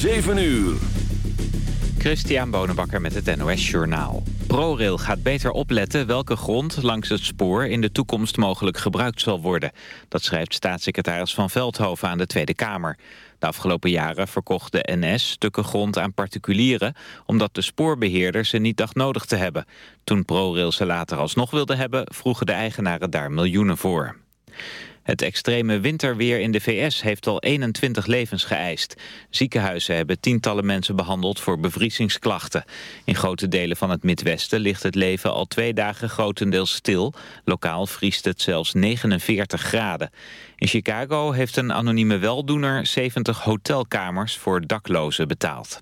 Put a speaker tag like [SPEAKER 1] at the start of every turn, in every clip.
[SPEAKER 1] 7 uur.
[SPEAKER 2] Christian Bonenbakker met het NOS Journaal. ProRail gaat beter opletten welke grond langs het spoor in de toekomst mogelijk gebruikt zal worden. Dat schrijft staatssecretaris Van Veldhoven aan de Tweede Kamer. De afgelopen jaren verkocht de NS stukken grond aan particulieren... omdat de spoorbeheerder ze niet dacht nodig te hebben. Toen ProRail ze later alsnog wilde hebben... vroegen de eigenaren daar miljoenen voor. Het extreme winterweer in de VS heeft al 21 levens geëist. Ziekenhuizen hebben tientallen mensen behandeld voor bevriezingsklachten. In grote delen van het Midwesten ligt het leven al twee dagen grotendeels stil. Lokaal vriest het zelfs 49 graden. In Chicago heeft een anonieme weldoener 70 hotelkamers voor daklozen betaald.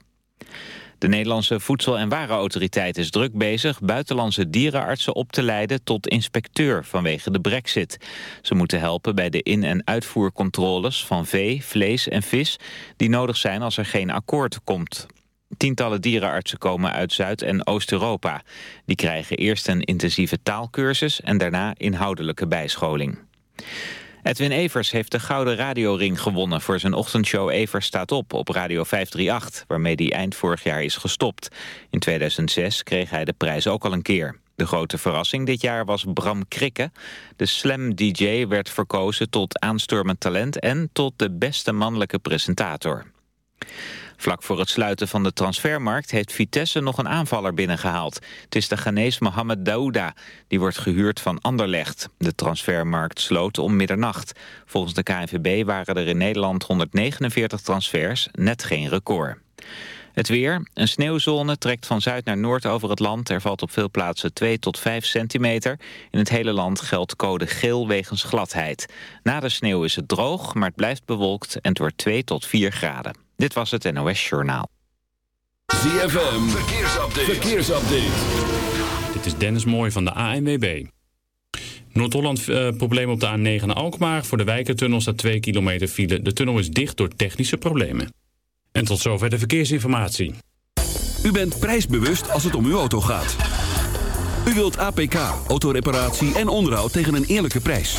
[SPEAKER 2] De Nederlandse Voedsel- en Warenautoriteit is druk bezig buitenlandse dierenartsen op te leiden tot inspecteur vanwege de brexit. Ze moeten helpen bij de in- en uitvoercontroles van vee, vlees en vis die nodig zijn als er geen akkoord komt. Tientallen dierenartsen komen uit Zuid- en Oost-Europa. Die krijgen eerst een intensieve taalkursus en daarna inhoudelijke bijscholing. Edwin Evers heeft de Gouden Radioring gewonnen voor zijn ochtendshow Evers staat op op Radio 538, waarmee hij eind vorig jaar is gestopt. In 2006 kreeg hij de prijs ook al een keer. De grote verrassing dit jaar was Bram Krikke. De Slam-dj werd verkozen tot aanstormend talent en tot de beste mannelijke presentator. Vlak voor het sluiten van de transfermarkt heeft Vitesse nog een aanvaller binnengehaald. Het is de Ghanese Mohamed Daouda. Die wordt gehuurd van Anderlecht. De transfermarkt sloot om middernacht. Volgens de KNVB waren er in Nederland 149 transfers, net geen record. Het weer. Een sneeuwzone trekt van zuid naar noord over het land. Er valt op veel plaatsen 2 tot 5 centimeter. In het hele land geldt code geel wegens gladheid. Na de sneeuw is het droog, maar het blijft bewolkt en het wordt 2 tot 4 graden. Dit was het NOS Journaal.
[SPEAKER 1] ZFM, verkeersupdate. verkeersupdate.
[SPEAKER 3] Dit is Dennis Mooij van de ANWB. Noord-Holland uh, probleem op de A9 naar Alkmaar. Voor de Wijkertunnel staat 2 kilometer file. De tunnel is dicht door technische problemen. En tot zover de verkeersinformatie.
[SPEAKER 1] U bent prijsbewust als het om uw auto gaat. U wilt APK, autoreparatie en onderhoud tegen een eerlijke prijs.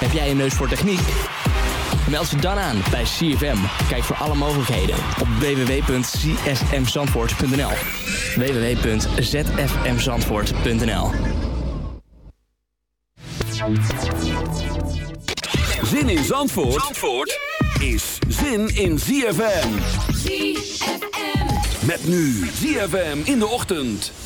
[SPEAKER 4] Heb jij een neus voor techniek? Meld je dan aan bij CFM. Kijk voor alle mogelijkheden op www.csmzandvoort.nl www.zfmzandvoort.nl
[SPEAKER 1] Zin in Zandvoort, Zandvoort is zin in ZFM.
[SPEAKER 5] ZFM.
[SPEAKER 1] Met nu ZFM in de ochtend.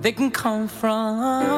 [SPEAKER 6] they can come from.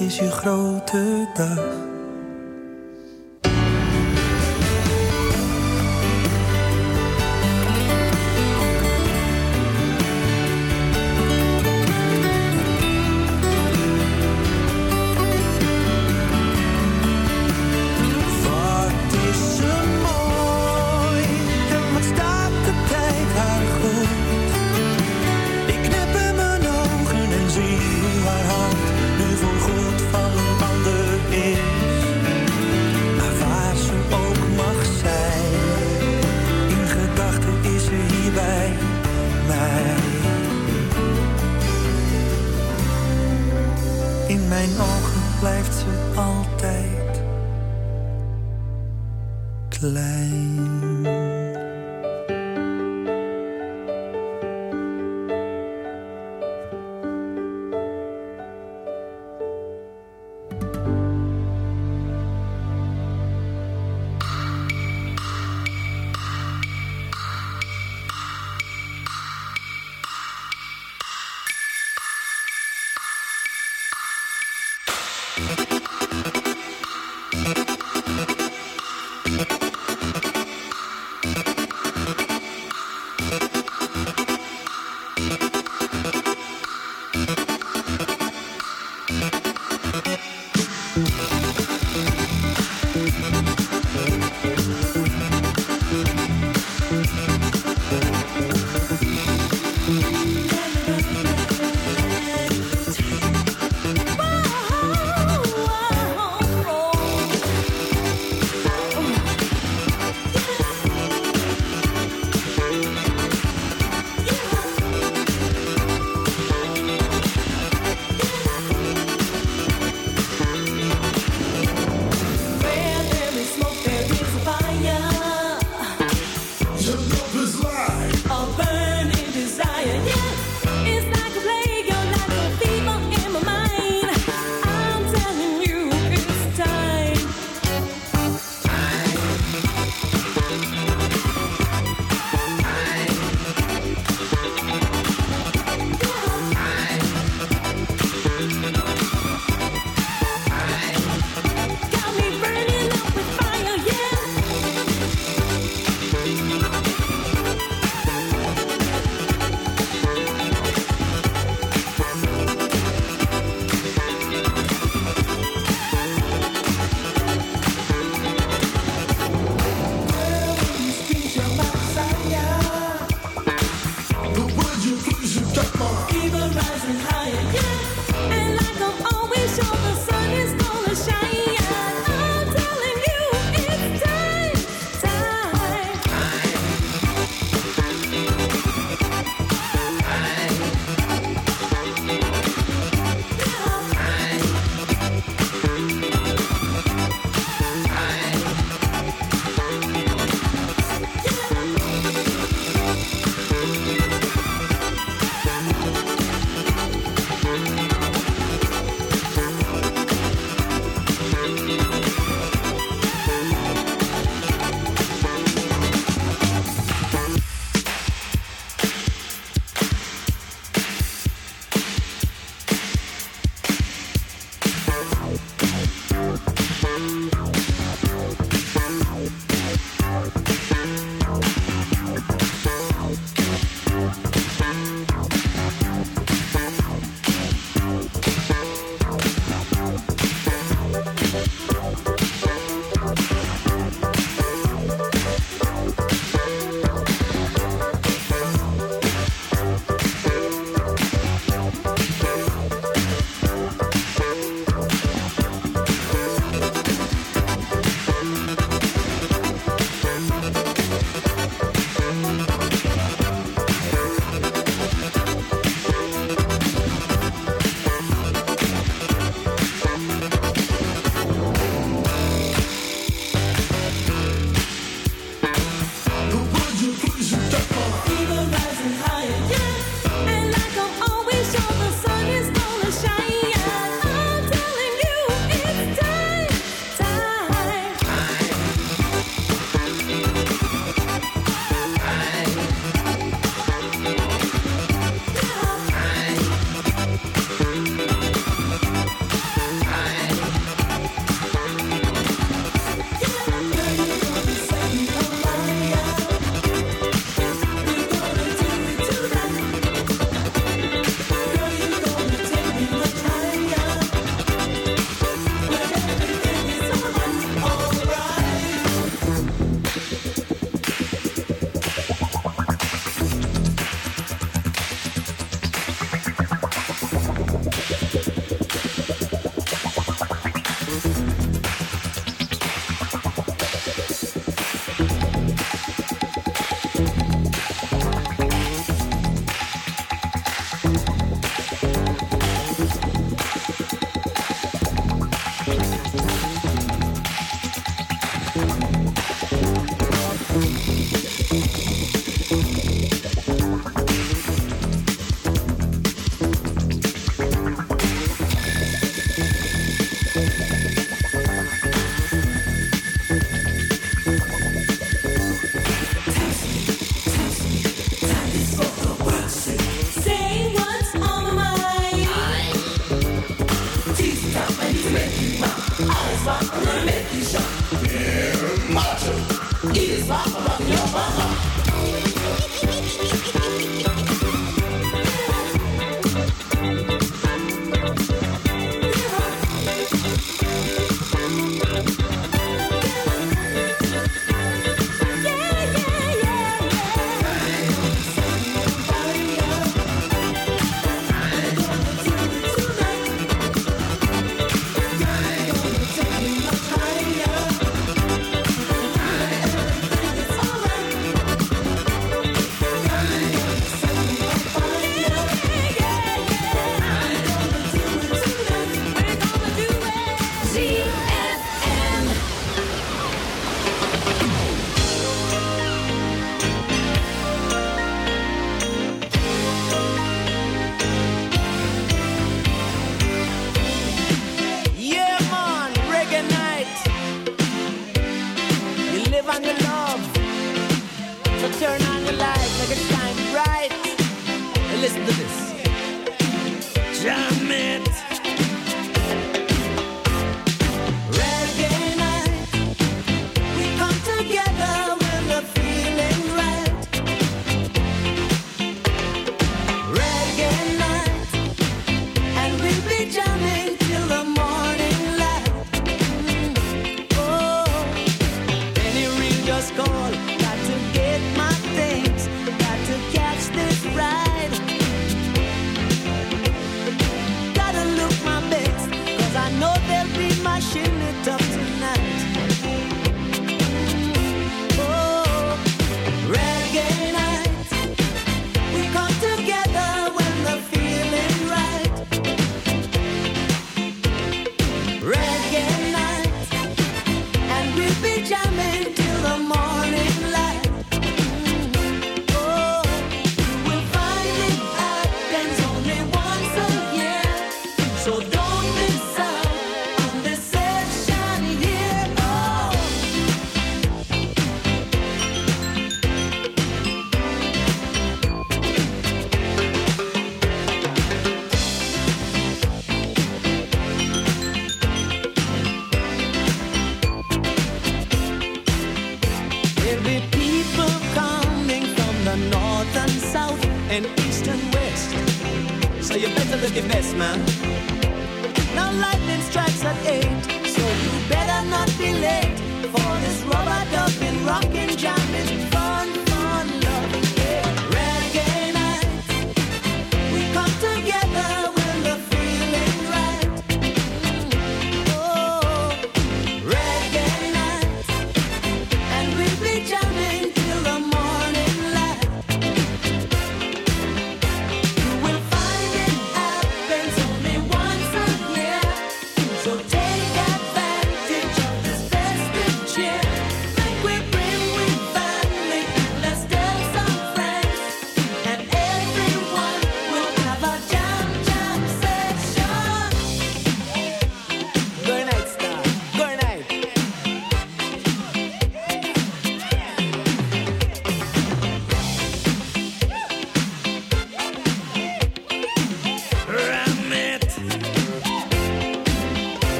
[SPEAKER 7] Is je grote dag.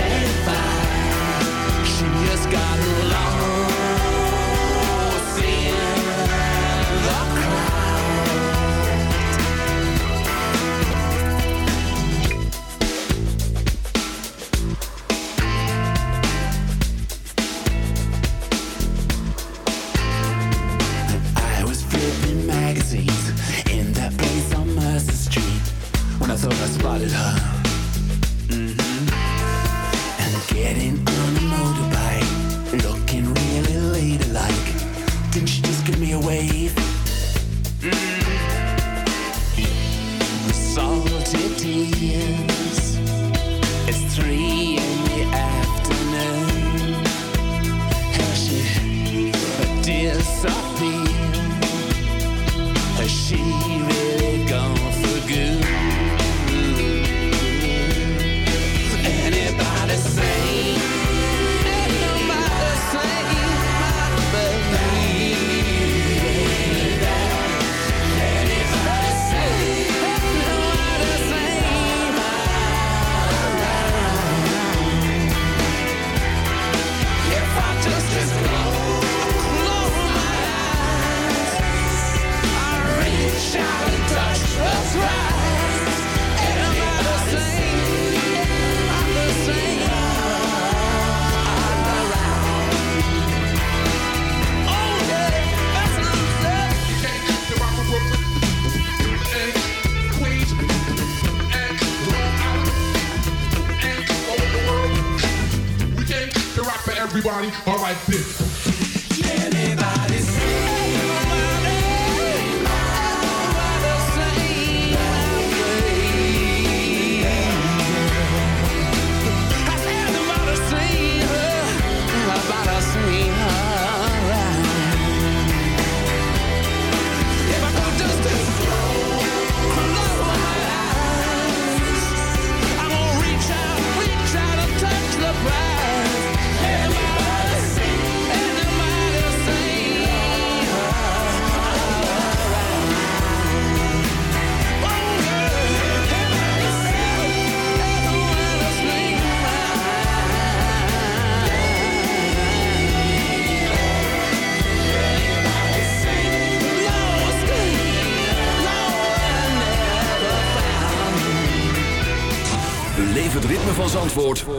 [SPEAKER 8] dead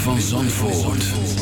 [SPEAKER 1] van Zandvoort.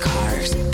[SPEAKER 9] cars.